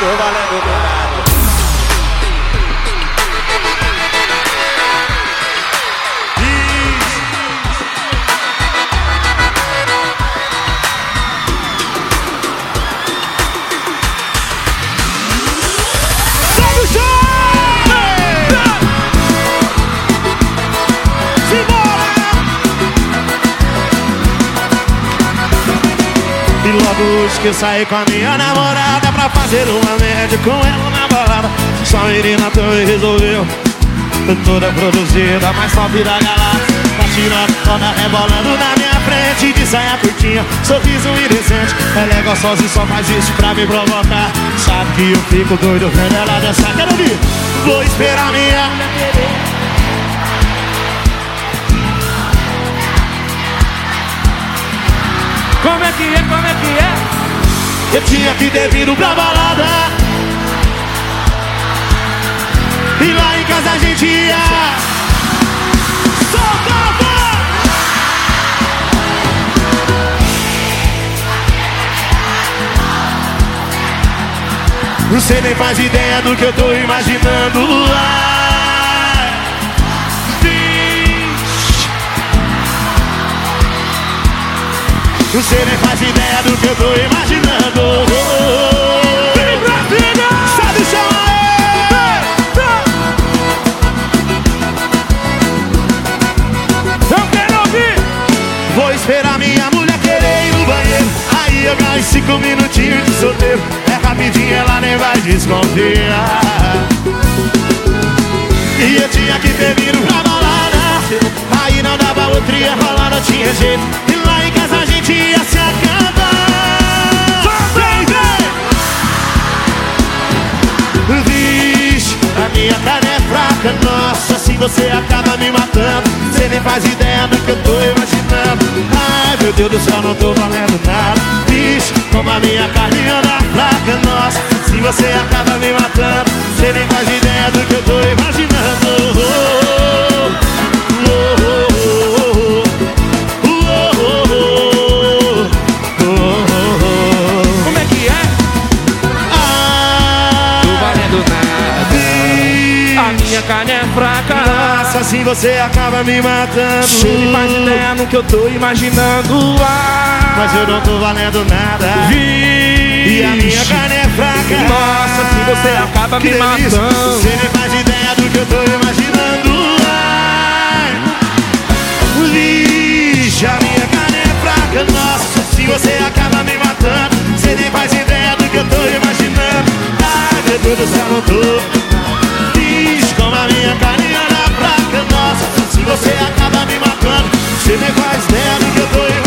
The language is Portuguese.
tô valendo nada. Segue o E logo hoje que eu saí com a minha namorada Pra fazer uma média com ela na balada. Só a menina também resolveu Toda produzida, mais top da galáxia Tá tirando toda rebolando na minha frente De saia curtinha, sorriso indecente Ela é gostosa e só faz isso pra me provocar. Sabe que eu fico doido vendo ela dançar. Quero ouvir, vou esperar minha Como é que é, como é que é? Eu tinha que ter vindo pra balada. E lá em casa a gente ia. Soltava Você nem faz ideia do que eu tô imaginando Ai, Você nem faz ideia do que eu tô imaginando. Vem Brasília! Sabe chamar Eu quero ouvir. Vou esperar minha mulher querer ir no banheiro. Aí eu ganho cinco minutinhos de solteiro. É rapidinho, ela nem vai desconfiar. E eu tinha que ter vindo pra balada outra, ia rolar, não tinha jeito. E lá em casa a gente ia se acabar. Vem, vem! Vixe, a minha carne é fraca. Nossa, assim você acaba me matando Você nem faz ideia do que eu tô imaginando. Ai, meu Deus do céu, não tô valendo nada. Vixe, como a minha carne anda fraca. Nossa, se você acaba me matando Você nem faz ideia do que eu tô imaginando minha carne é fraca. Nossa, assim você acaba me matando Você faz ideia no que eu tô imaginando. Ah, Mas eu não tô valendo nada E a minha vixe. carne é fraca Nossa, se você acaba Que me delícia. matando. Você nem faz ideia do que eu tô imaginando Você nem faz ideia que eu tô